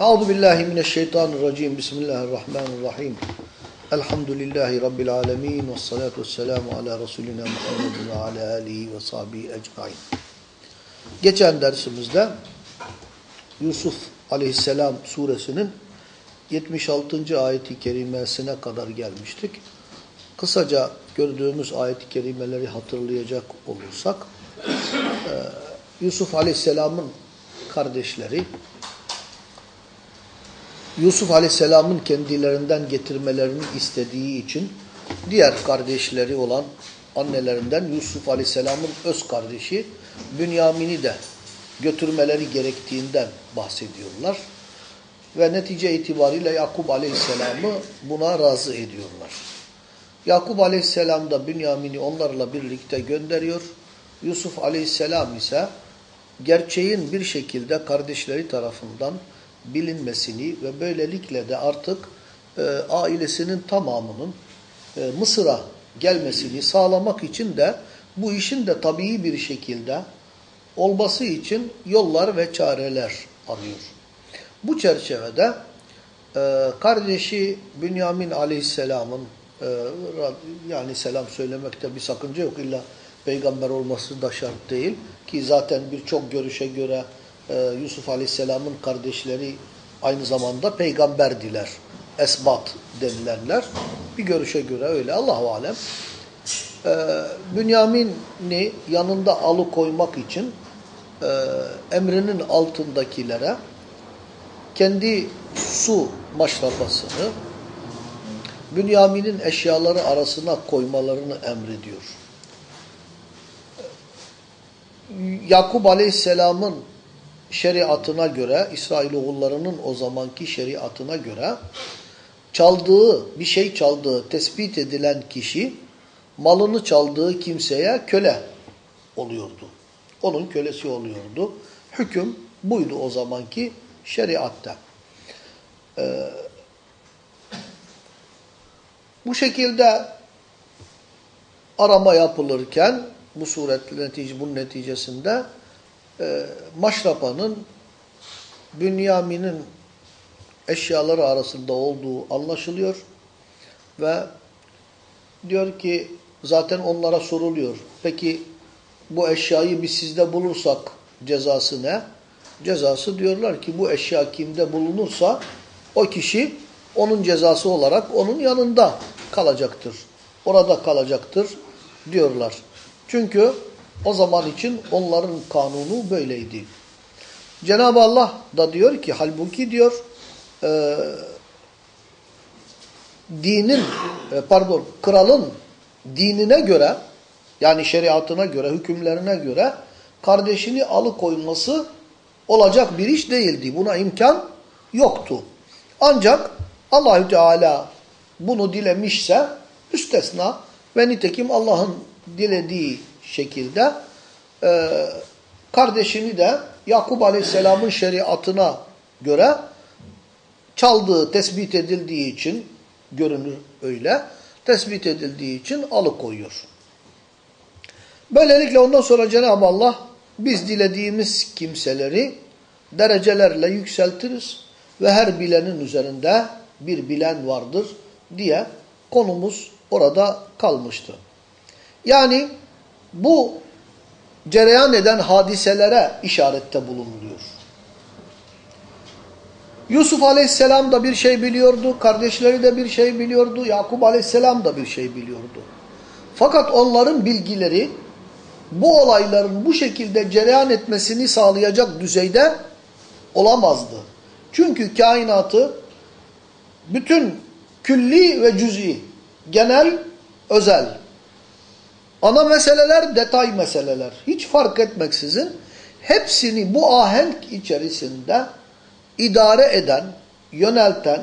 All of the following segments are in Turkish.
Euzu billahi mineşşeytanirracim. Bismillahirrahmanirrahim. Elhamdülillahi rabbil alamin ve salatu vesselamu ala resulina Muhammedin ve ala alihi ve sahbihi ecmaîn. Geçen dersimizde Yusuf Aleyhisselam suresinin 76. ayeti kerimesine kadar gelmiştik. Kısaca gördüğümüz ayet-i kerimeleri hatırlayacak olursak Yusuf Aleyhisselam'ın kardeşleri Yusuf Aleyhisselam'ın kendilerinden getirmelerini istediği için diğer kardeşleri olan annelerinden Yusuf Aleyhisselam'ın öz kardeşi Bünyamin'i de götürmeleri gerektiğinden bahsediyorlar. Ve netice itibariyle Yakup Aleyhisselam'ı buna razı ediyorlar. Yakup Aleyhisselam da Bünyamin'i onlarla birlikte gönderiyor. Yusuf Aleyhisselam ise gerçeğin bir şekilde kardeşleri tarafından bilinmesini ve böylelikle de artık e, ailesinin tamamının e, Mısır'a gelmesini sağlamak için de bu işin de tabii bir şekilde olması için yollar ve çareler arıyor. Bu çerçevede e, kardeşi Bünyamin Aleyhisselam'ın e, yani selam söylemekte bir sakınca yok illa peygamber olması da şart değil ki zaten birçok görüşe göre e, Yusuf Aleyhisselam'ın kardeşleri aynı zamanda peygamberdiler. Esbat denilenler. Bir görüşe göre öyle. Allahu alem. E, Bünyamin'i yanında alıkoymak için e, emrinin altındakilere kendi su maşrafasını Bünyamin'in eşyaları arasına koymalarını emrediyor. Yakup Aleyhisselam'ın şeriatına göre, İsrailoğullarının o zamanki şeriatına göre çaldığı, bir şey çaldığı tespit edilen kişi malını çaldığı kimseye köle oluyordu. Onun kölesi oluyordu. Hüküm buydu o zamanki şeriatta. Ee, bu şekilde arama yapılırken bu suretle netice, bunun neticesinde e, Maşrapa'nın Bünyamin'in eşyaları arasında olduğu anlaşılıyor ve diyor ki zaten onlara soruluyor. Peki bu eşyayı biz sizde bulursak cezası ne? Cezası diyorlar ki bu eşya kimde bulunursa o kişi onun cezası olarak onun yanında kalacaktır. Orada kalacaktır diyorlar. Çünkü o zaman için onların kanunu böyleydi. Cenab-ı Allah da diyor ki halbuki diyor e, dinin e, pardon kralın dinine göre yani şeriatına göre hükümlerine göre kardeşini alıkoyması olacak bir iş değildi. Buna imkan yoktu. Ancak Allahü Teala bunu dilemişse müstesna ve nitekim Allah'ın dilediği şekilde e, kardeşini de Yakup Aleyhisselam'ın şeriatına göre çaldığı tespit edildiği için görünür öyle. Tespit edildiği için alıkoyuyor. Böylelikle ondan sonra Cenab-ı Allah biz dilediğimiz kimseleri derecelerle yükseltiriz ve her bilenin üzerinde bir bilen vardır diye konumuz orada kalmıştı. Yani bu cereyan eden hadiselere işarette bulunuluyor. Yusuf aleyhisselam da bir şey biliyordu, kardeşleri de bir şey biliyordu, Yakup aleyhisselam da bir şey biliyordu. Fakat onların bilgileri bu olayların bu şekilde cereyan etmesini sağlayacak düzeyde olamazdı. Çünkü kainatı bütün külli ve cüz'i, genel, özel, ana meseleler, detay meseleler hiç fark etmeksizin hepsini bu ahenk içerisinde idare eden, yönelten,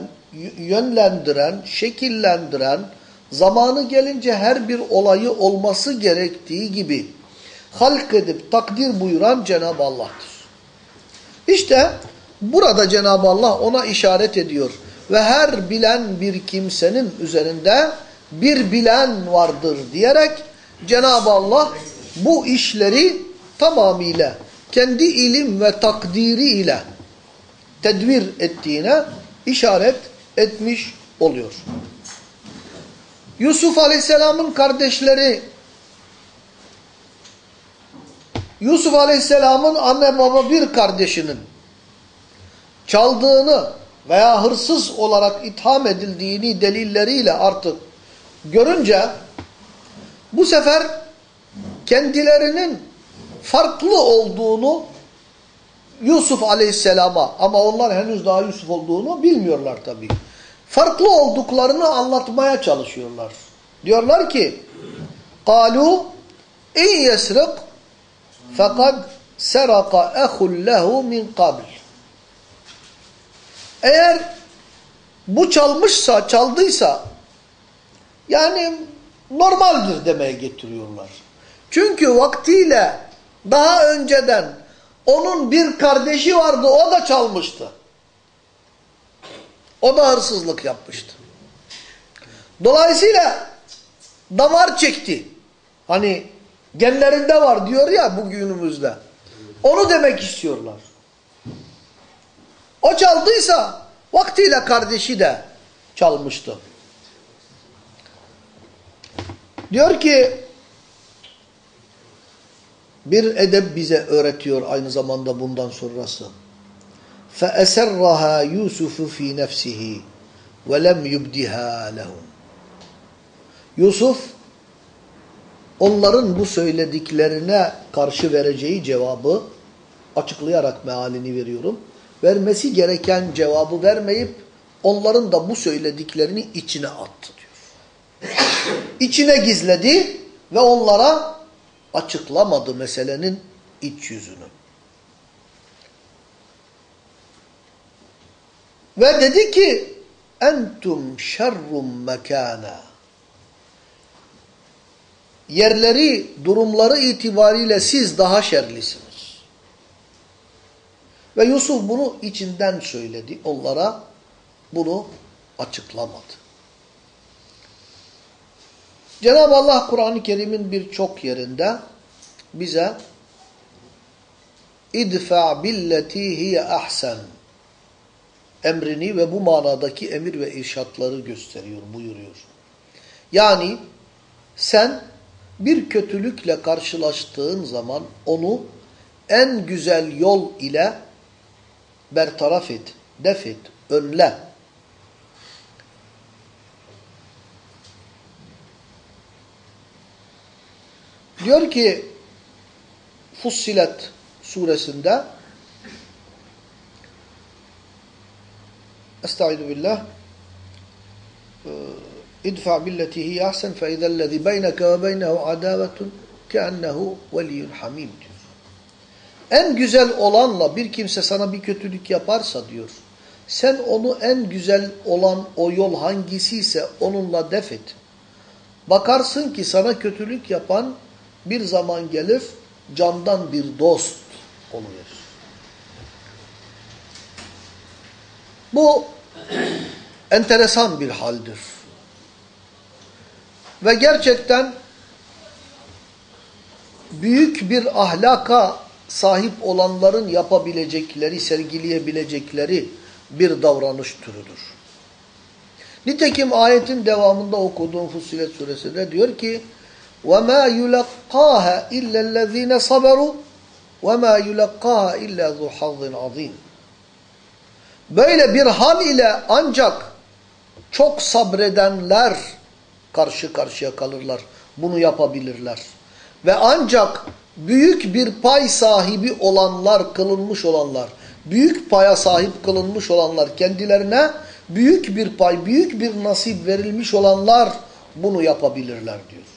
yönlendiren, şekillendiren, zamanı gelince her bir olayı olması gerektiği gibi halk edip takdir buyuran Cenab-ı Allah'tır. İşte burada Cenab-ı Allah ona işaret ediyor. Ve her bilen bir kimsenin üzerinde bir bilen vardır diyerek Cenab-ı Allah bu işleri tamamıyla kendi ilim ve takdiri ile tedbir ettiğine işaret etmiş oluyor. Yusuf Aleyhisselam'ın kardeşleri Yusuf Aleyhisselam'ın anne baba bir kardeşinin çaldığını veya hırsız olarak itham edildiğini delilleriyle artık görünce bu sefer kendilerinin farklı olduğunu Yusuf Aleyhisselam'a ama onlar henüz daha Yusuf olduğunu bilmiyorlar tabii. Farklı olduklarını anlatmaya çalışıyorlar. Diyorlar ki قَالُوا اِنْ يَسْرِقْ فَقَدْ سَرَقَ اَخُ لَهُ مِنْ قَبْلِ Eğer bu çalmışsa, çaldıysa yani normaldir demeye getiriyorlar. Çünkü vaktiyle daha önceden onun bir kardeşi vardı o da çalmıştı. O da hırsızlık yapmıştı. Dolayısıyla damar çekti. Hani genlerinde var diyor ya bugünümüzde. Onu demek istiyorlar. O çaldıysa vaktiyle kardeşi de çalmıştı. Diyor ki bir edep bize öğretiyor aynı zamanda bundan sonrası. فَأَسَرَّهَا يُوسُفُ ف۪ي نَفْسِهِ وَلَمْ يُبْدِهَا لَهُمْ Yusuf onların bu söylediklerine karşı vereceği cevabı açıklayarak mealini veriyorum. Vermesi gereken cevabı vermeyip onların da bu söylediklerini içine attı diyor. İçine gizledi ve onlara açıklamadı meselenin iç yüzünü. Ve dedi ki entum şerrum mekana yerleri, durumları itibariyle siz daha şerlisiniz. Ve Yusuf bunu içinden söyledi. Onlara bunu açıklamadı. Cenab-ı Allah Kur'an-ı Kerim'in birçok yerinde bize idfa billeti hiye ahsen emrini ve bu manadaki emir ve irşatları gösteriyor, buyuruyor. Yani sen bir kötülükle karşılaştığın zaman onu en güzel yol ile bertaraf et, def et, önle. Diyor ki Fussilet suresinde Estaizu billah idfa billeti hiye ahsen fe izellezi beyneke ve beynehu adavetun keannehu veliyyun hamim diyor. En güzel olanla bir kimse sana bir kötülük yaparsa diyor. Sen onu en güzel olan o yol hangisiyse onunla def et. Bakarsın ki sana kötülük yapan bir zaman gelir candan bir dost oluyor. Bu enteresan bir haldir. Ve gerçekten büyük bir ahlaka sahip olanların yapabilecekleri, sergileyebilecekleri bir davranış türüdür. Nitekim ayetin devamında okuduğum Fussilet suresinde diyor ki وَمَا يُلَقَّاهَا اِلَّا الَّذ۪ينَ صَبَرُوا وَمَا يُلَقَّاهَا اِلَّا ذُو حَظٍ عَظ۪يمٍ Böyle bir hal ile ancak çok sabredenler karşı karşıya kalırlar. Bunu yapabilirler. Ve ancak büyük bir pay sahibi olanlar, kılınmış olanlar, büyük paya sahip kılınmış olanlar, kendilerine büyük bir pay, büyük bir nasip verilmiş olanlar bunu yapabilirler diyor.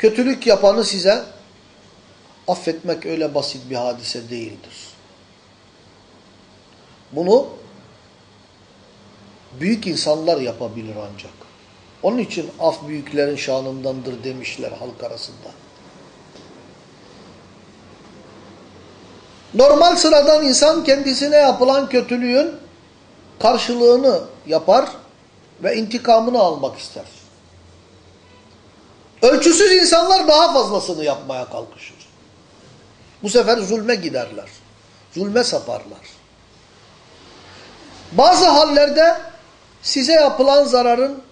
Kötülük yapanı size affetmek öyle basit bir hadise değildir. Bunu büyük insanlar yapabilir ancak. Onun için af büyüklerin şanındandır demişler halk arasında. Normal sıradan insan kendisine yapılan kötülüğün karşılığını yapar ve intikamını almak ister. Ölçüsüz insanlar daha fazlasını yapmaya kalkışır. Bu sefer zulme giderler. Zulme saparlar. Bazı hallerde size yapılan zararın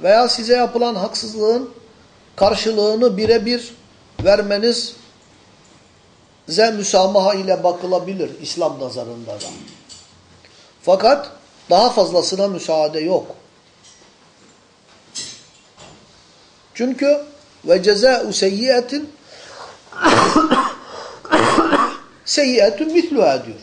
veya size yapılan haksızlığın karşılığını birebir vermeniz ze müsamaha ile bakılabilir İslam nazarında da. Fakat daha fazlasına müsaade yok. Çünkü ve cezâ'u seyyiyetin seyyietun misluha diyor.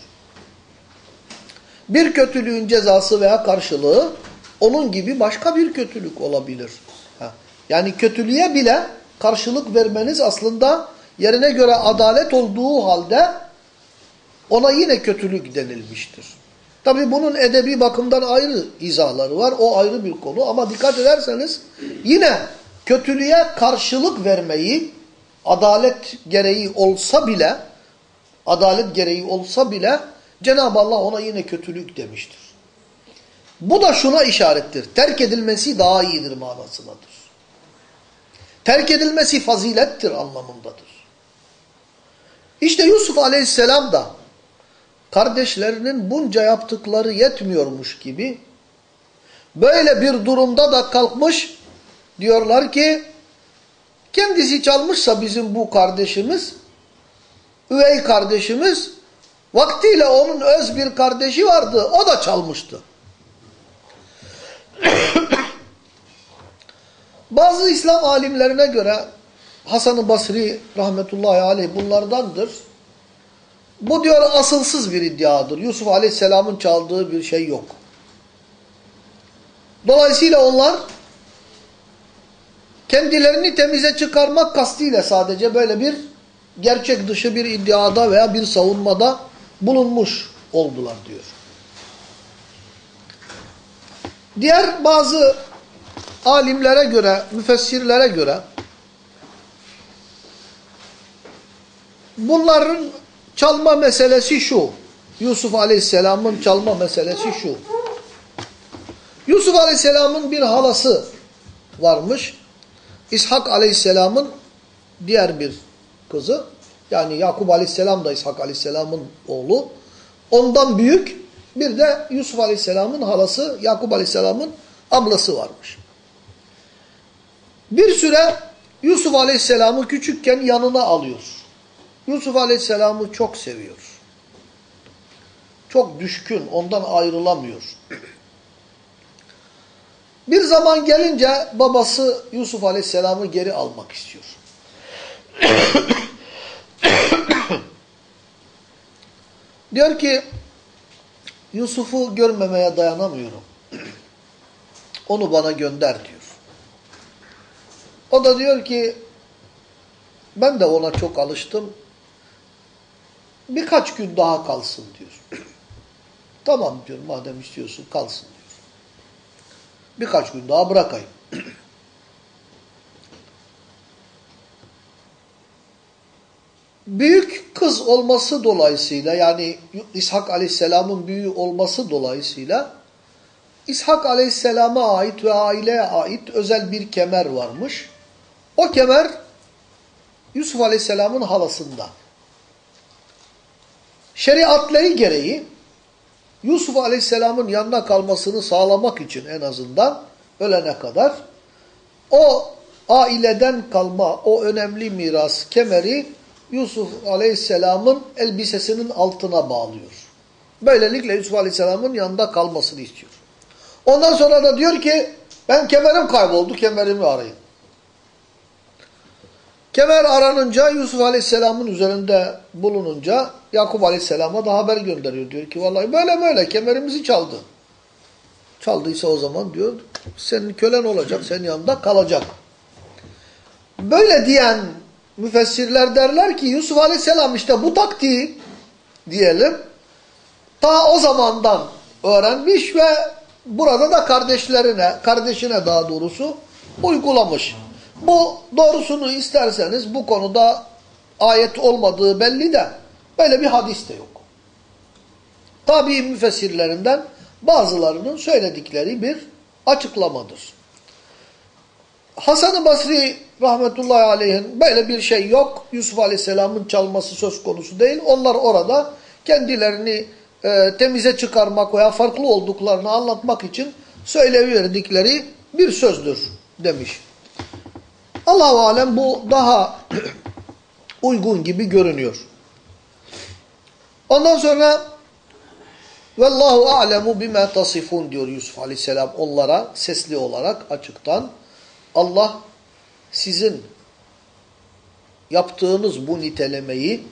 Bir kötülüğün cezası veya karşılığı onun gibi başka bir kötülük olabilir. Yani kötülüğe bile karşılık vermeniz aslında yerine göre adalet olduğu halde ona yine kötülük denilmiştir. Tabi bunun edebi bakımdan ayrı izahları var. O ayrı bir konu ama dikkat ederseniz yine kötülüğe karşılık vermeyi adalet gereği olsa bile adalet gereği olsa bile Cenab-ı Allah ona yine kötülük demiştir. Bu da şuna işarettir. Terk edilmesi daha iyidir manasındadır. Terk edilmesi fazilettir anlamındadır. İşte Yusuf aleyhisselam da kardeşlerinin bunca yaptıkları yetmiyormuş gibi böyle bir durumda da kalkmış diyorlar ki kendisi çalmışsa bizim bu kardeşimiz üvey kardeşimiz vaktiyle onun öz bir kardeşi vardı o da çalmıştı. Bazı İslam alimlerine göre Hasan-ı Basri rahmetullahi aleyh bunlardandır. Bu diyor asılsız bir iddiadır. Yusuf aleyhisselamın çaldığı bir şey yok. Dolayısıyla onlar kendilerini temize çıkarmak kastıyla sadece böyle bir gerçek dışı bir iddiada veya bir savunmada bulunmuş oldular diyor. Diğer bazı alimlere göre, müfessirlere göre bunların çalma meselesi şu. Yusuf Aleyhisselam'ın çalma meselesi şu. Yusuf Aleyhisselam'ın bir halası varmış. İshak Aleyhisselam'ın diğer bir kızı. Yani Yakup Aleyhisselam da İshak Aleyhisselam'ın oğlu. Ondan büyük bir de Yusuf Aleyhisselam'ın halası Yakup Aleyhisselam'ın ablası varmış. Bir süre Yusuf Aleyhisselam'ı küçükken yanına alıyor. Yusuf Aleyhisselam'ı çok seviyor. Çok düşkün, ondan ayrılamıyor. Bir zaman gelince babası Yusuf Aleyhisselam'ı geri almak istiyor. Diyor ki Yusuf'u görmemeye dayanamıyorum. Onu bana gönder diyor. O da diyor ki ben de ona çok alıştım. Birkaç gün daha kalsın diyor. tamam diyor madem istiyorsun kalsın. Birkaç gün daha bırakayım. Büyük kız olması dolayısıyla yani İshak Aleyhisselam'ın büyüğü olması dolayısıyla İshak Aleyhisselam'a ait ve aileye ait özel bir kemer varmış. O kemer Yusuf Aleyhisselam'ın halasında. Şeriatları gereği Yusuf Aleyhisselam'ın yanına kalmasını sağlamak için en azından ölene kadar o aileden kalma o önemli miras kemeri Yusuf Aleyhisselam'ın elbisesinin altına bağlıyor. Böylelikle Yusuf Aleyhisselam'ın yanında kalmasını istiyor. Ondan sonra da diyor ki ben kemerim kayboldu kemerimi arayın. Kemer aranınca Yusuf Aleyhisselam'ın üzerinde bulununca Yakup Aleyhisselam'a da haber gönderiyor. Diyor ki vallahi böyle böyle kemerimizi çaldı. Çaldıysa o zaman diyor senin kölen olacak, senin yanında kalacak. Böyle diyen müfessirler derler ki Yusuf Aleyhisselam işte bu taktiği diyelim ta o zamandan öğrenmiş ve burada da kardeşlerine, kardeşine daha doğrusu uygulamış. Bu doğrusunu isterseniz bu konuda ayet olmadığı belli de böyle bir hadis de yok. Tabi müfessirlerinden bazılarının söyledikleri bir açıklamadır. Hasan-ı Basri rahmetullahi aleyhin böyle bir şey yok. Yusuf aleyhisselamın çalması söz konusu değil. Onlar orada kendilerini e, temize çıkarmak veya farklı olduklarını anlatmak için söyleverdikleri bir sözdür demiş. Allah-u Alem bu daha uygun gibi görünüyor. Ondan sonra Vallahu a'lemu bima tasifun diyor Yusuf Aleyhisselam onlara sesli olarak açıktan. Allah sizin yaptığınız bu nitelemeyi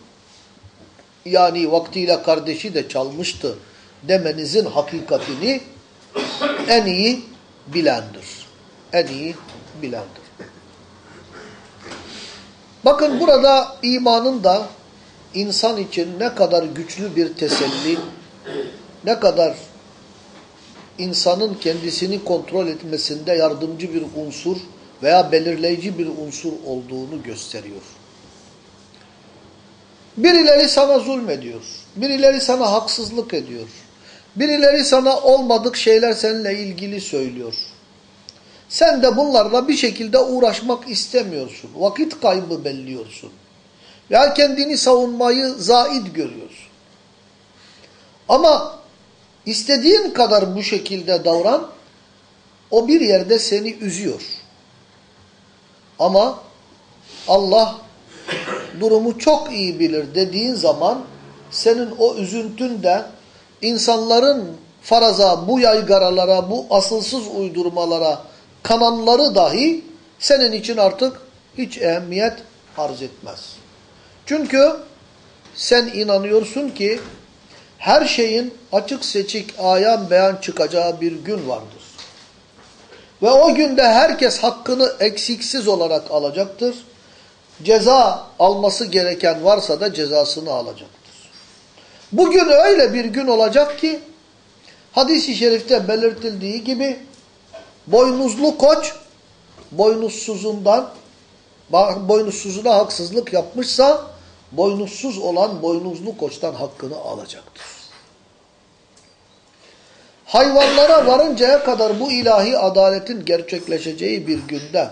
yani vaktiyle kardeşi de çalmıştı demenizin hakikatini en iyi bilendir. En iyi bilendir. Bakın burada imanın da insan için ne kadar güçlü bir teselli, ne kadar insanın kendisini kontrol etmesinde yardımcı bir unsur veya belirleyici bir unsur olduğunu gösteriyor. Birileri sana zulmediyor. Birileri sana haksızlık ediyor. Birileri sana olmadık şeyler seninle ilgili söylüyor. Sen de bunlarla bir şekilde uğraşmak istemiyorsun. Vakit kaybı belliyorsun. Veya kendini savunmayı zaid görüyorsun. Ama istediğin kadar bu şekilde davran, o bir yerde seni üzüyor. Ama Allah durumu çok iyi bilir dediğin zaman senin o üzüntün de insanların faraza, bu yaygaralara, bu asılsız uydurmalara kananları dahi senin için artık hiç ehemmiyet arz etmez. Çünkü sen inanıyorsun ki her şeyin açık seçik ayan beyan çıkacağı bir gün vardır. Ve o günde herkes hakkını eksiksiz olarak alacaktır. Ceza alması gereken varsa da cezasını alacaktır. Bugün öyle bir gün olacak ki hadis-i şerifte belirtildiği gibi boynuzlu koç boynuzsuzundan boynuzsuzuna haksızlık yapmışsa boynuzsuz olan boynuzlu koçtan hakkını alacaktır. Hayvanlara varıncaya kadar bu ilahi adaletin gerçekleşeceği bir günde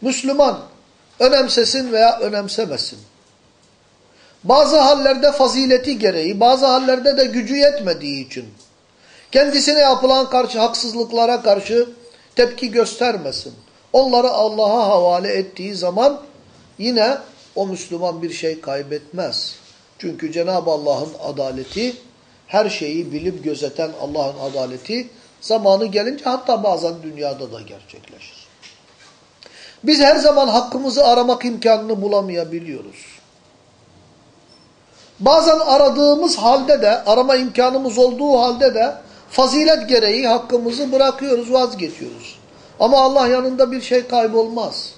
Müslüman önemsesin veya önemsemesin. Bazı hallerde fazileti gereği, bazı hallerde de gücü yetmediği için kendisine yapılan karşı haksızlıklara karşı tepki göstermesin. Onları Allah'a havale ettiği zaman yine o Müslüman bir şey kaybetmez. Çünkü Cenab-ı Allah'ın adaleti, her şeyi bilip gözeten Allah'ın adaleti zamanı gelince hatta bazen dünyada da gerçekleşir. Biz her zaman hakkımızı aramak imkanını bulamayabiliyoruz. Bazen aradığımız halde de, arama imkanımız olduğu halde de fazilet gereği hakkımızı bırakıyoruz, vazgeçiyoruz. Ama Allah yanında bir şey kaybolmaz.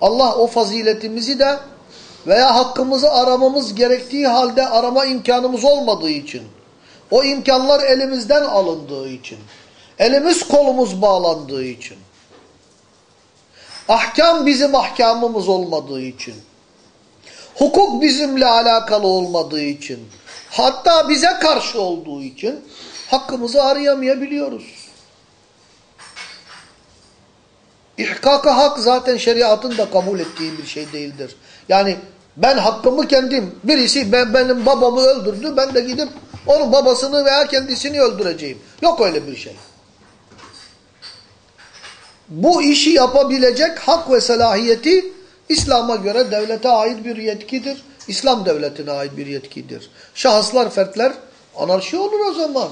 Allah o faziletimizi de veya hakkımızı aramamız gerektiği halde arama imkanımız olmadığı için, o imkanlar elimizden alındığı için, elimiz kolumuz bağlandığı için, ahkam bizim ahkamımız olmadığı için, hukuk bizimle alakalı olmadığı için, hatta bize karşı olduğu için hakkımızı arayamayabiliyoruz. İhkaka hak zaten şeriatın da kabul ettiği bir şey değildir. Yani ben hakkımı kendim, birisi ben, benim babamı öldürdü, ben de gidip onun babasını veya kendisini öldüreceğim. Yok öyle bir şey. Bu işi yapabilecek hak ve selahiyeti İslam'a göre devlete ait bir yetkidir. İslam devletine ait bir yetkidir. Şahıslar, fertler anarşi olur o zaman.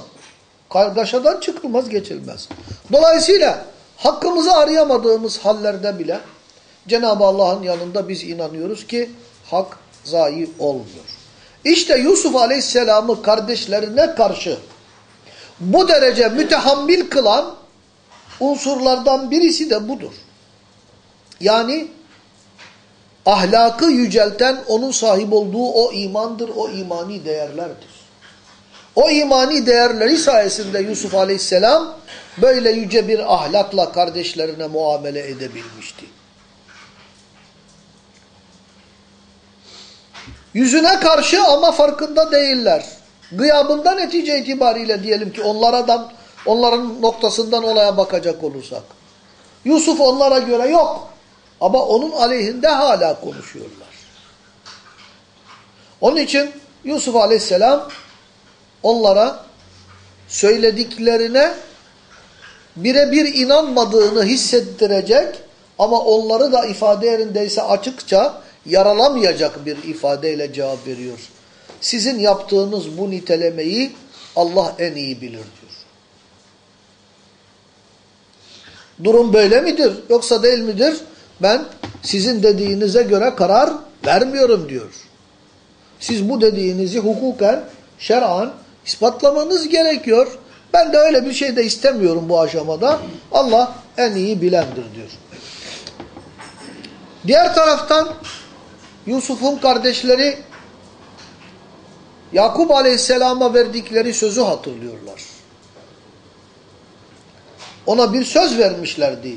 Kargaşadan çıkılmaz, geçilmez. Dolayısıyla hakkımızı arayamadığımız hallerde bile Cenab-ı Allah'ın yanında biz inanıyoruz ki hak zayi olmuyor. İşte Yusuf Aleyhisselam'ı kardeşlerine karşı bu derece mütehammil kılan unsurlardan birisi de budur. Yani ahlakı yücelten onun sahip olduğu o imandır, o imani değerlerdir. O imani değerleri sayesinde Yusuf Aleyhisselam böyle yüce bir ahlakla kardeşlerine muamele edebilmişti. Yüzüne karşı ama farkında değiller. Gıyabında netice itibariyle diyelim ki onlardan, onların noktasından olaya bakacak olursak. Yusuf onlara göre yok. Ama onun aleyhinde hala konuşuyorlar. Onun için Yusuf aleyhisselam onlara söylediklerine birebir inanmadığını hissettirecek ama onları da ifade yerindeyse açıkça yaralamayacak bir ifadeyle cevap veriyor. Sizin yaptığınız bu nitelemeyi Allah en iyi bilir diyor. Durum böyle midir yoksa değil midir? Ben sizin dediğinize göre karar vermiyorum diyor. Siz bu dediğinizi hukuken, şer'an ispatlamanız gerekiyor. Ben de öyle bir şey de istemiyorum bu aşamada. Allah en iyi bilendir diyor. Diğer taraftan Yusuf'un kardeşleri Yakup Aleyhisselam'a verdikleri sözü hatırlıyorlar. Ona bir söz vermişlerdi.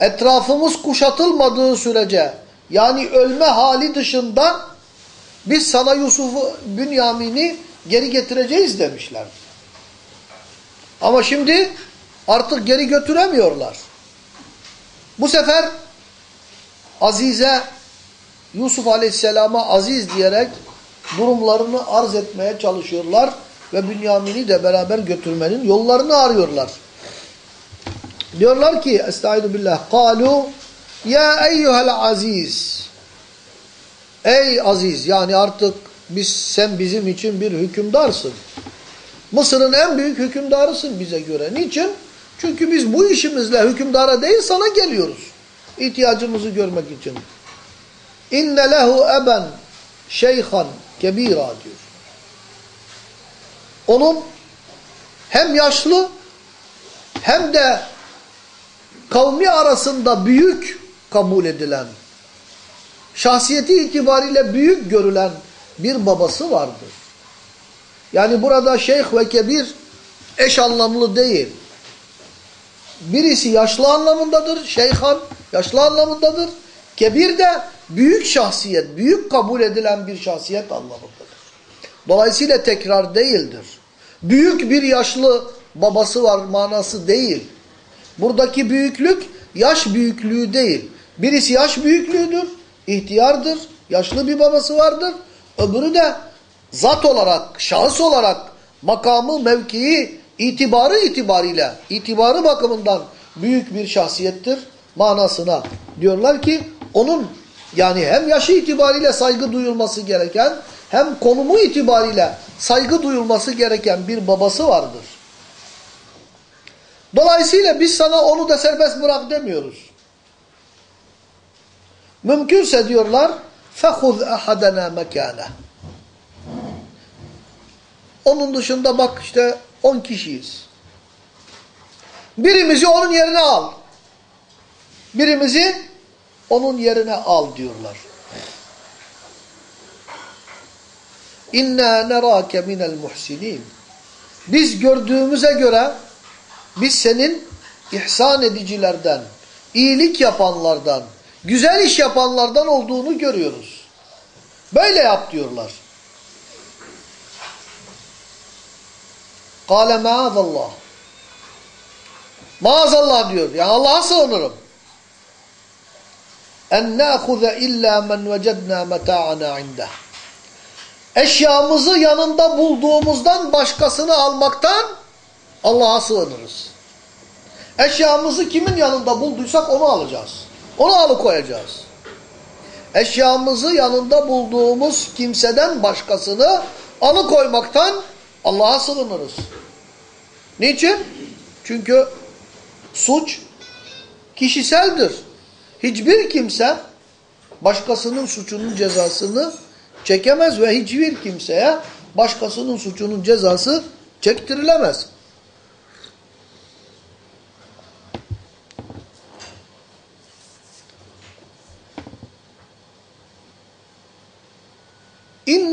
Etrafımız kuşatılmadığı sürece yani ölme hali dışında biz sana Yusuf'u, Bünyamin'i geri getireceğiz demişlerdi. Ama şimdi artık geri götüremiyorlar. Bu sefer Azize Yusuf Aleyhisselam'a aziz diyerek durumlarını arz etmeye çalışıyorlar ve Bünyamin'i de beraber götürmenin yollarını arıyorlar. Diyorlar ki Estaizu billah kalu ya eyyuhel aziz Ey aziz yani artık biz sen bizim için bir hükümdarsın. Mısır'ın en büyük hükümdarısın bize göre. Niçin? Çünkü biz bu işimizle hükümdara değil sana geliyoruz. İhtiyacımızı görmek için. İnne lehu eben şeyhan kebira diyor. Onun hem yaşlı hem de kavmi arasında büyük kabul edilen, şahsiyeti itibariyle büyük görülen bir babası vardır. Yani burada şeyh ve kebir eş anlamlı değil. Birisi yaşlı anlamındadır, şeyhan yaşlı anlamındadır. Kebir de büyük şahsiyet, büyük kabul edilen bir şahsiyet anlamındadır. Dolayısıyla tekrar değildir. Büyük bir yaşlı babası var manası değil. Buradaki büyüklük yaş büyüklüğü değil. Birisi yaş büyüklüğüdür, ihtiyardır, yaşlı bir babası vardır. Öbürü de zat olarak, şahıs olarak makamı, mevkii, itibarı itibariyle, itibarı bakımından büyük bir şahsiyettir manasına. Diyorlar ki onun yani hem yaşı itibariyle saygı duyulması gereken hem konumu itibariyle saygı duyulması gereken bir babası vardır. Dolayısıyla biz sana onu da serbest bırak demiyoruz. Mümkünse diyorlar فَخُذْ اَحَدَنَا مَكَانَهِ Onun dışında bak işte 10 kişiyiz. Birimizi onun yerine al. Birimizi onun yerine al diyorlar. İnna nerake minel muhsinin. Biz gördüğümüze göre biz senin ihsan edicilerden, iyilik yapanlardan, güzel iş yapanlardan olduğunu görüyoruz. Böyle yap diyorlar. Kale maazallah. Maazallah diyor. Yani Allah'a sığınırım. En nâhuze illa men vecednâ meta'ana indeh. Eşyamızı yanında bulduğumuzdan başkasını almaktan Allah'a sığınırız. Eşyamızı kimin yanında bulduysak onu alacağız. Onu alıkoyacağız. Eşyamızı yanında bulduğumuz kimseden başkasını alıkoymaktan Allah'a sığınırız. Niçin? Çünkü suç kişiseldir. Hiçbir kimse başkasının suçunun cezasını çekemez ve hiçbir kimseye başkasının suçunun cezası çektirilemez.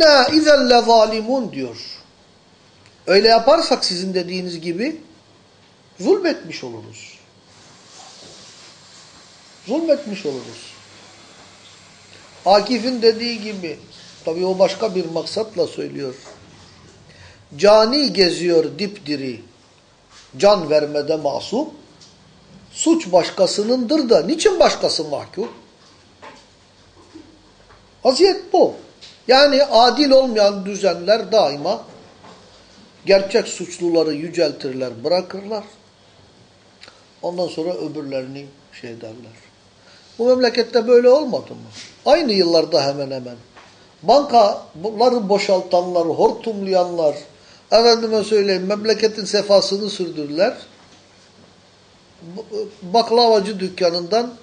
İnna izelle zalimun diyor. Öyle yaparsak sizin dediğiniz gibi zulmetmiş oluruz. Zulmetmiş oluruz. Akif'in dediği gibi, tabii o başka bir maksatla söylüyor. Cani geziyor dipdiri, can vermede masum. suç başkasınındır da niçin başkası mahkum? Vaziyet bu. Yani adil olmayan düzenler daima gerçek suçluları yüceltirler, bırakırlar. Ondan sonra öbürlerini şey derler. Bu memlekette böyle olmadı mı? Aynı yıllarda hemen hemen. Bankaları boşaltanlar, hortumlayanlar, efendime söyleyeyim memleketin sefasını sürdürürler. Baklavacı dükkanından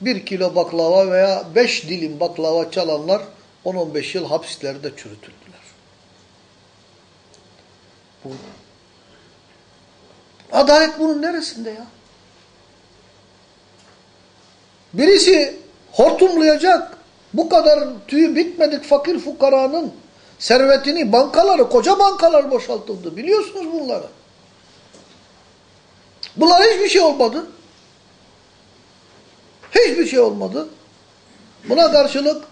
bir kilo baklava veya beş dilim baklava çalanlar 10-15 yıl hapislerde çürütüldüler. Bu. Adalet bunun neresinde ya? Birisi hortumlayacak. Bu kadar tüyü bitmedik fakir fukaranın servetini, bankaları, koca bankalar boşaltıldı. Biliyorsunuz bunları. Bunlar hiçbir şey olmadı. Hiçbir şey olmadı. Buna karşılık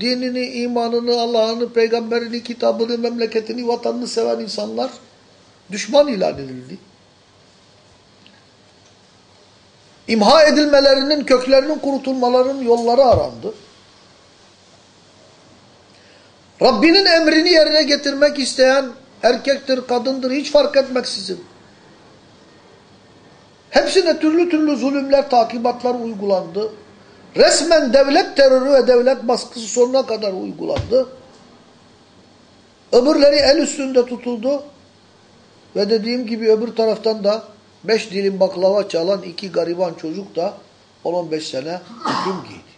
dinini, imanını, Allah'ını, peygamberini, kitabını, memleketini, vatanını seven insanlar düşman ilan edildi. İmha edilmelerinin, köklerinin kurutulmalarının yolları arandı. Rabbinin emrini yerine getirmek isteyen erkektir, kadındır hiç fark etmeksizin. Hepsine türlü türlü zulümler, takibatlar uygulandı. Resmen devlet terörü ve devlet baskısı sonuna kadar uygulandı. Öbürleri el üstünde tutuldu. Ve dediğim gibi öbür taraftan da beş dilim baklava çalan iki gariban çocuk da 10-15 sene hüküm giydi.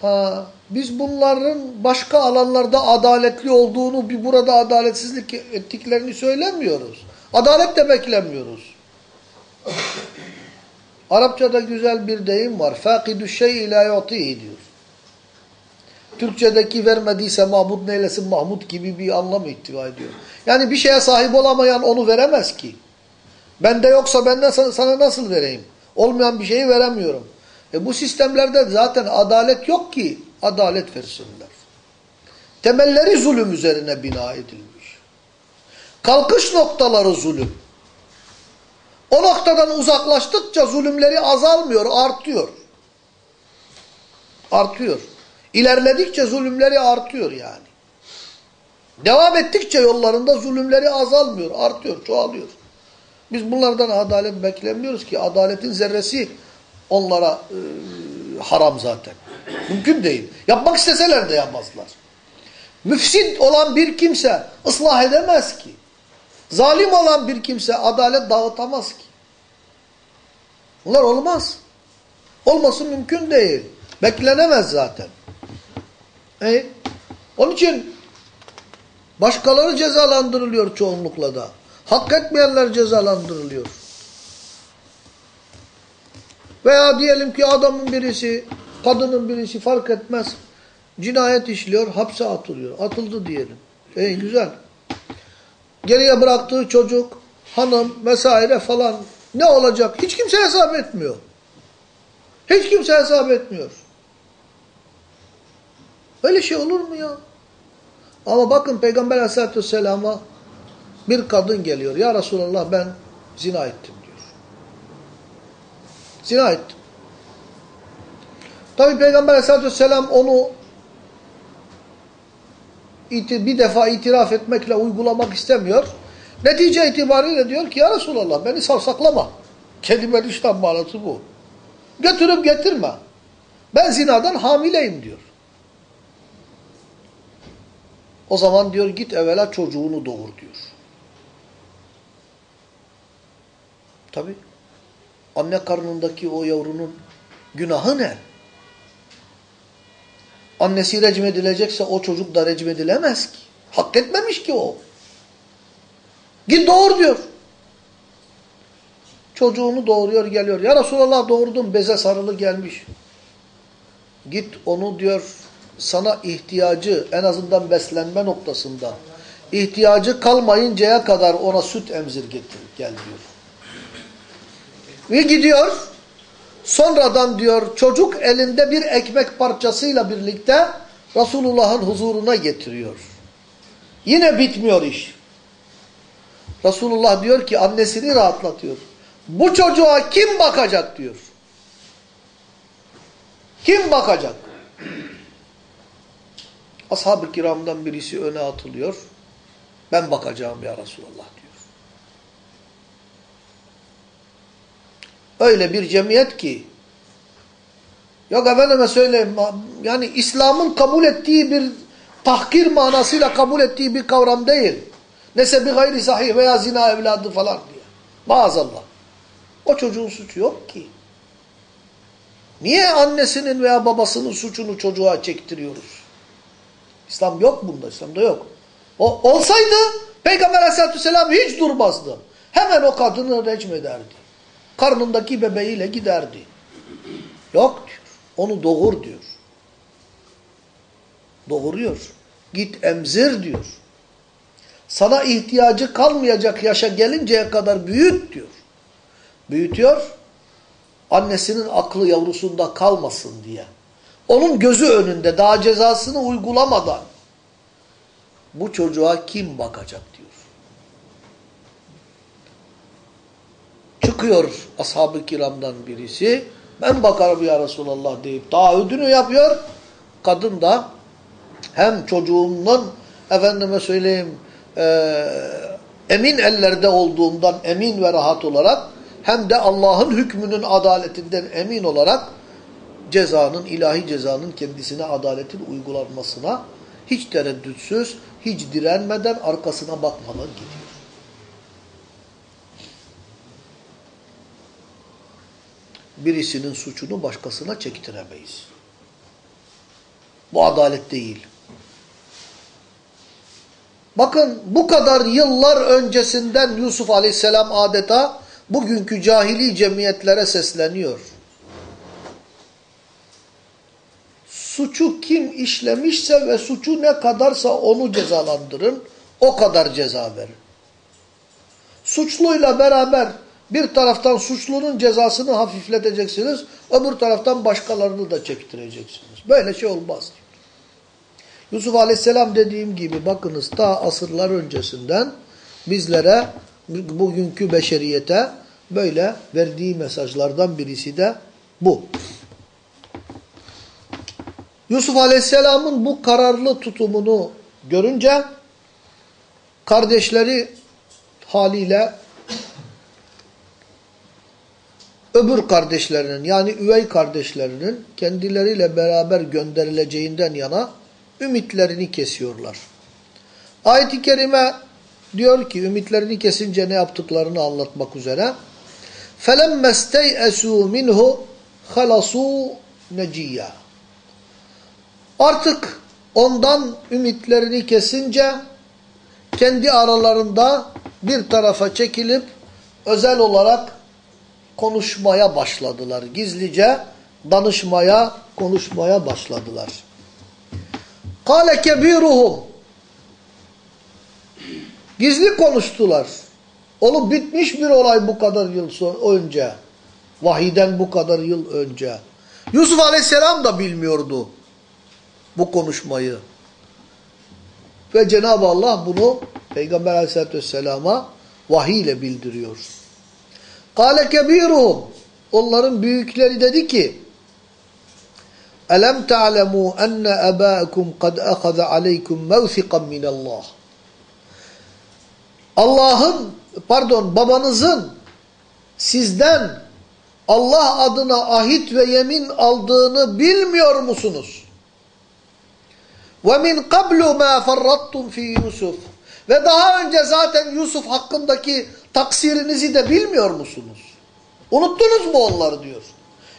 Ha, biz bunların başka alanlarda adaletli olduğunu, bir burada adaletsizlik ettiklerini söylemiyoruz. Adalet de beklemiyoruz. Arapçada güzel bir deyim var. فَاقِدُ şey ila يُعْطِهِ diyor. Türkçedeki vermediyse Mahmud neylesin Mahmud gibi bir anlam ihtiva ediyor. Yani bir şeye sahip olamayan onu veremez ki. Bende yoksa benden sana nasıl vereyim? Olmayan bir şeyi veremiyorum. E bu sistemlerde zaten adalet yok ki adalet versinler. Temelleri zulüm üzerine bina edilmiş. Kalkış noktaları zulüm. O noktadan uzaklaştıkça zulümleri azalmıyor, artıyor. Artıyor. İlerledikçe zulümleri artıyor yani. Devam ettikçe yollarında zulümleri azalmıyor, artıyor, çoğalıyor. Biz bunlardan adalet beklemiyoruz ki adaletin zerresi onlara e, haram zaten. Mümkün değil. Yapmak isteseler de yapmazlar. Müfsid olan bir kimse ıslah edemez ki. Zalim olan bir kimse adalet dağıtamaz ki. Bunlar olmaz. Olması mümkün değil. Beklenemez zaten. E, onun için başkaları cezalandırılıyor çoğunlukla da. Hak etmeyenler cezalandırılıyor. Veya diyelim ki adamın birisi, kadının birisi fark etmez. Cinayet işliyor, hapse atılıyor. Atıldı diyelim. E güzel. Geriye bıraktığı çocuk, hanım vesaire falan ne olacak? Hiç kimse hesap etmiyor. Hiç kimse hesap etmiyor. Öyle şey olur mu ya? Ama bakın Peygamber aleyhissalatü vesselama bir kadın geliyor. Ya Resulallah ben zina ettim diyor. Zina ettim. Tabi Peygamber aleyhissalatü vesselam onu bir defa itiraf etmekle uygulamak istemiyor. Netice itibariyle diyor ki ya Resulallah beni savsaklama. Kelimenin işten manası bu. Götürüp getirme. Ben zinadan hamileyim diyor. O zaman diyor git evvela çocuğunu doğur diyor. Tabi. Anne karnındaki o yavrunun günahı ne? Annesi recm edilecekse o çocuk da recm edilemez ki. Hak etmemiş ki o. Git doğur diyor. Çocuğunu doğuruyor geliyor. Ya Resulallah doğurdum beze sarılı gelmiş. Git onu diyor sana ihtiyacı en azından beslenme noktasında ihtiyacı kalmayıncaya kadar ona süt emzir getir gel diyor. Ve gidiyor sonradan diyor çocuk elinde bir ekmek parçasıyla birlikte Resulullah'ın huzuruna getiriyor. Yine bitmiyor iş. Resulullah diyor ki annesini rahatlatıyor. Bu çocuğa kim bakacak diyor. Kim bakacak? Ashab-ı kiramdan birisi öne atılıyor. Ben bakacağım ya Resulullah diyor. Öyle bir cemiyet ki yok efendime söyleyeyim yani İslam'ın kabul ettiği bir tahkir manasıyla kabul ettiği bir kavram değil. Nesebi gayri sahih veya zina evladı falan diye. Maazallah. O çocuğun suçu yok ki. Niye annesinin veya babasının suçunu çocuğa çektiriyoruz? İslam yok bunda. İslam'da yok. O, olsaydı Peygamber aleyhissalatü vesselam hiç durmazdı. Hemen o kadını recm ederdi. Karnındaki bebeğiyle giderdi. Yok diyor. Onu doğur diyor. Doğuruyor. Git emzir diyor. Sana ihtiyacı kalmayacak yaşa gelinceye kadar büyüt diyor. Büyütüyor. Annesinin aklı yavrusunda kalmasın diye. Onun gözü önünde daha cezasını uygulamadan bu çocuğa kim bakacak diyor. Çıkıyor ashab-ı kiramdan birisi. Ben bakarım ya Resulallah deyip taahhüdünü yapıyor. Kadın da hem çocuğunun efendime söyleyeyim e, emin ellerde olduğundan emin ve rahat olarak hem de Allah'ın hükmünün adaletinden emin olarak cezanın, ilahi cezanın kendisine adaletin uygulanmasına hiç tereddütsüz, hiç direnmeden arkasına bakmadan gidiyor. Birisinin suçunu başkasına çektiremeyiz. Bu adalet değil. Bakın bu kadar yıllar öncesinden Yusuf Aleyhisselam adeta bugünkü cahili cemiyetlere sesleniyor. Suçu kim işlemişse ve suçu ne kadarsa onu cezalandırın, o kadar ceza verin. Suçluyla beraber bir taraftan suçlunun cezasını hafifleteceksiniz, öbür taraftan başkalarını da çektireceksiniz. Böyle şey olmaz. Yusuf Aleyhisselam dediğim gibi bakınız ta asırlar öncesinden bizlere bugünkü beşeriyete böyle verdiği mesajlardan birisi de bu. Yusuf Aleyhisselam'ın bu kararlı tutumunu görünce kardeşleri haliyle öbür kardeşlerinin yani üvey kardeşlerinin kendileriyle beraber gönderileceğinden yana ümitlerini kesiyorlar. Ayet-i Kerime diyor ki ümitlerini kesince ne yaptıklarını anlatmak üzere. فَلَمَّ اسْتَيْأَسُوا مِنْهُ خَلَصُوا نَجِيًّا Artık ondan ümitlerini kesince kendi aralarında bir tarafa çekilip özel olarak konuşmaya başladılar. Gizlice danışmaya, konuşmaya başladılar. Kale kebiruhum Gizli konuştular. Olup bitmiş bir olay bu kadar yıl önce. Vahiden bu kadar yıl önce. Yusuf Aleyhisselam da bilmiyordu bu konuşmayı. Ve Cenab-ı Allah bunu Peygamber Aleyhisselatü Vesselam'a vahiy ile bildiriyor. Kale kebiruhum Onların büyükleri dedi ki Elem ta'lemu enne ebâekum kad ahaza aleykum mevsikan minallah Allah'ın pardon babanızın sizden Allah adına ahit ve yemin aldığını bilmiyor musunuz? Ve min qablu ma farrattum fi Yusuf. Ve daha önce zaten Yusuf hakkındaki taksirinizi de bilmiyor musunuz? Unuttunuz mu onları diyor.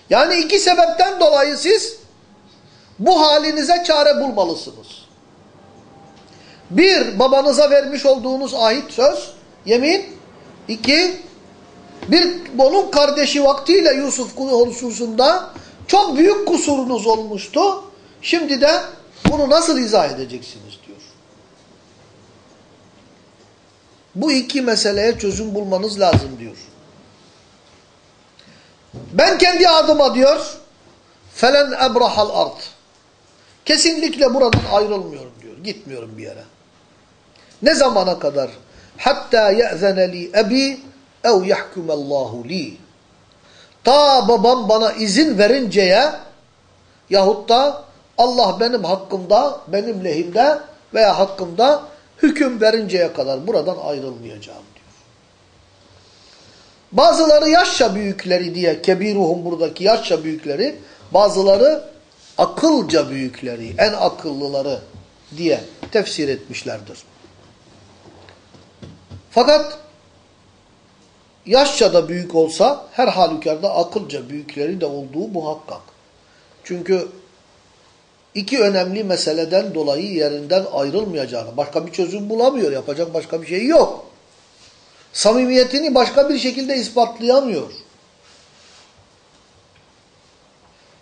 Yani iki sebepten dolayı siz bu halinize çare bulmalısınız. Bir, babanıza vermiş olduğunuz ahit söz, yemin. İki, bir onun kardeşi vaktiyle Yusuf hususunda çok büyük kusurunuz olmuştu. Şimdi de bunu nasıl izah edeceksiniz diyor. Bu iki meseleye çözüm bulmanız lazım diyor. Ben kendi adıma diyor, felen ebrahal art. Kesinlikle buradan ayrılmıyorum diyor. Gitmiyorum bir yere. Ne zamana kadar? hatta ye'zene li ebi ev yahkumallahu li. Ta babam bana izin verinceye yahut da Allah benim hakkımda, benim lehimde veya hakkımda hüküm verinceye kadar buradan ayrılmayacağım diyor. Bazıları yaşça büyükleri diye, kebiruhum buradaki yaşça büyükleri, bazıları akılca büyükleri, en akıllıları diye tefsir etmişlerdir. Fakat yaşça da büyük olsa her halükarda akılca büyükleri de olduğu muhakkak. Çünkü iki önemli meseleden dolayı yerinden ayrılmayacağını, başka bir çözüm bulamıyor, yapacak başka bir şey yok. Samimiyetini başka bir şekilde ispatlayamıyor.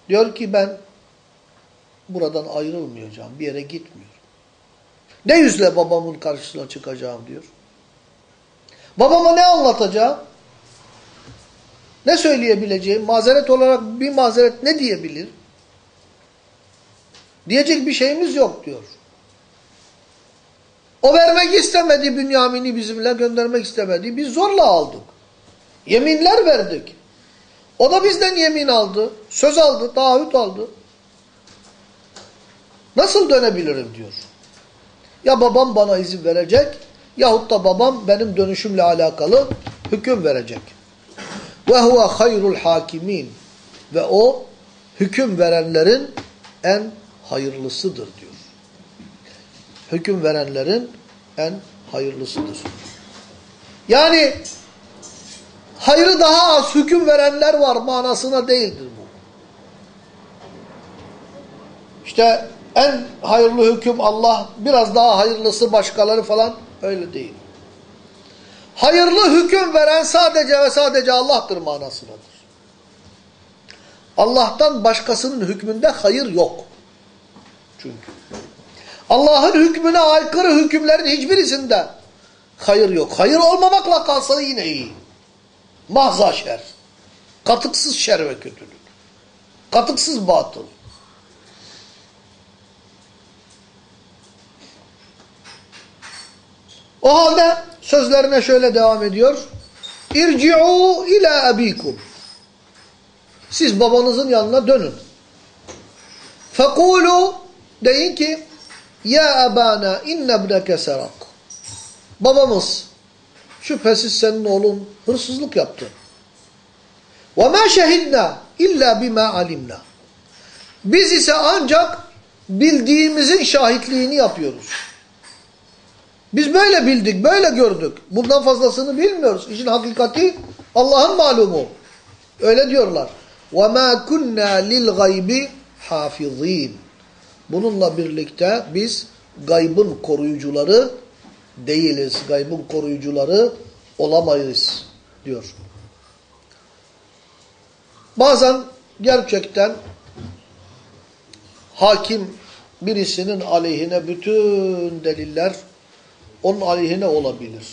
Diyor ki ben buradan ayrılmayacağım, bir yere gitmiyorum. Ne yüzle babamın karşısına çıkacağım diyor. Babama ne anlatacağım? Ne söyleyebileceğim? Mazeret olarak bir mazeret ne diyebilir? Diyecek bir şeyimiz yok diyor. O vermek istemedi Bünyamin'i bizimle göndermek istemedi. Biz zorla aldık. Yeminler verdik. O da bizden yemin aldı. Söz aldı, taahhüt aldı. Nasıl dönebilirim diyor. Ya babam bana izin verecek yahut da babam benim dönüşümle alakalı hüküm verecek. Ve huve hayrul hakimin. Ve o hüküm verenlerin en hayırlısıdır diyor. Hüküm verenlerin en hayırlısıdır. Yani hayrı daha az hüküm verenler var manasına değildir bu. İşte en hayırlı hüküm Allah, biraz daha hayırlısı başkaları falan öyle değil. Hayırlı hüküm veren sadece ve sadece Allah'tır manasındadır. Allah'tan başkasının hükmünde hayır yok. Çünkü. Allah'ın hükmüne aykırı hükümlerin hiçbirisinde hayır yok. Hayır olmamakla kalsa yine iyi. Mahza şer. Katıksız şer ve kötülük. Katıksız batıl. O halde sözlerine şöyle devam ediyor. İrci'u ila abikum. Siz babanızın yanına dönün. Fekulu deyin ki ya abana inne ibneke serak. Babamız şüphesiz senin oğlun hırsızlık yaptı. Ve ma şehidna illa bima alimna. Biz ise ancak bildiğimizin şahitliğini yapıyoruz. Biz böyle bildik, böyle gördük. Bundan fazlasını bilmiyoruz. İşin hakikati Allah'ın malumu. Öyle diyorlar. وَمَا كُنَّا لِلْغَيْبِ حَافِظِينَ Bununla birlikte biz gaybın koruyucuları değiliz. Gaybın koruyucuları olamayız diyor. Bazen gerçekten hakim birisinin aleyhine bütün deliller onun aleyhine olabilir.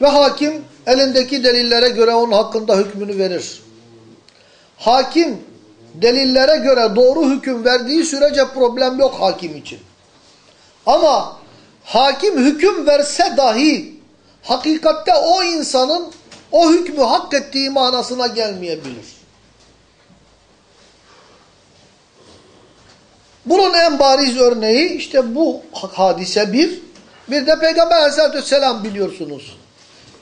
Ve hakim elindeki delillere göre onun hakkında hükmünü verir. Hakim delillere göre doğru hüküm verdiği sürece problem yok hakim için. Ama hakim hüküm verse dahi hakikatte o insanın o hükmü hak ettiği manasına gelmeyebilir. Bunun en bariz örneği işte bu hadise bir. Bir de Peygamber aleyhissalatü vesselam biliyorsunuz.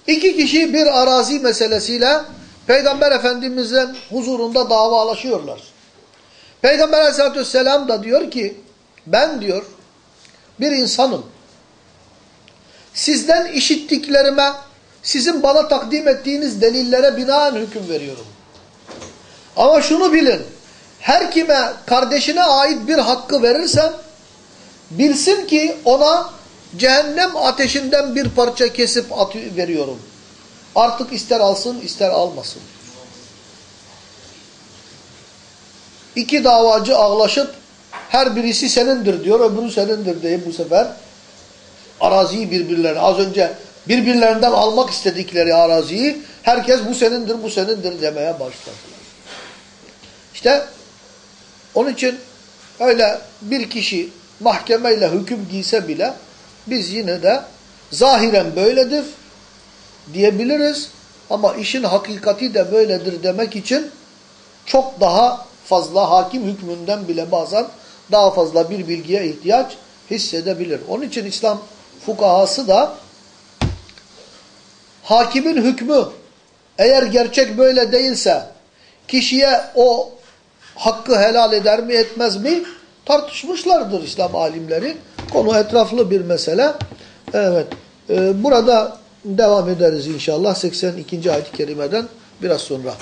İki kişi bir arazi meselesiyle Peygamber Efendimiz'in huzurunda davalaşıyorlar. Peygamber aleyhissalatü vesselam da diyor ki ben diyor bir insanım. Sizden işittiklerime sizin bana takdim ettiğiniz delillere binaen hüküm veriyorum. Ama şunu bilin her kime kardeşine ait bir hakkı verirsem bilsin ki ona cehennem ateşinden bir parça kesip veriyorum. Artık ister alsın ister almasın. İki davacı ağlaşıp her birisi senindir diyor öbürü senindir diye bu sefer araziyi birbirlerine az önce birbirlerinden almak istedikleri araziyi herkes bu senindir bu senindir demeye başladılar. İşte onun için öyle bir kişi mahkemeyle hüküm giyse bile biz yine de zahiren böyledir diyebiliriz. Ama işin hakikati de böyledir demek için çok daha fazla hakim hükmünden bile bazen daha fazla bir bilgiye ihtiyaç hissedebilir. Onun için İslam fukahası da hakimin hükmü eğer gerçek böyle değilse kişiye o hakkı helal eder mi etmez mi tartışmışlardır İslam alimleri. Konu etraflı bir mesele. Evet. Ee, burada devam ederiz inşallah 82. ayet-i kerimeden biraz sonra.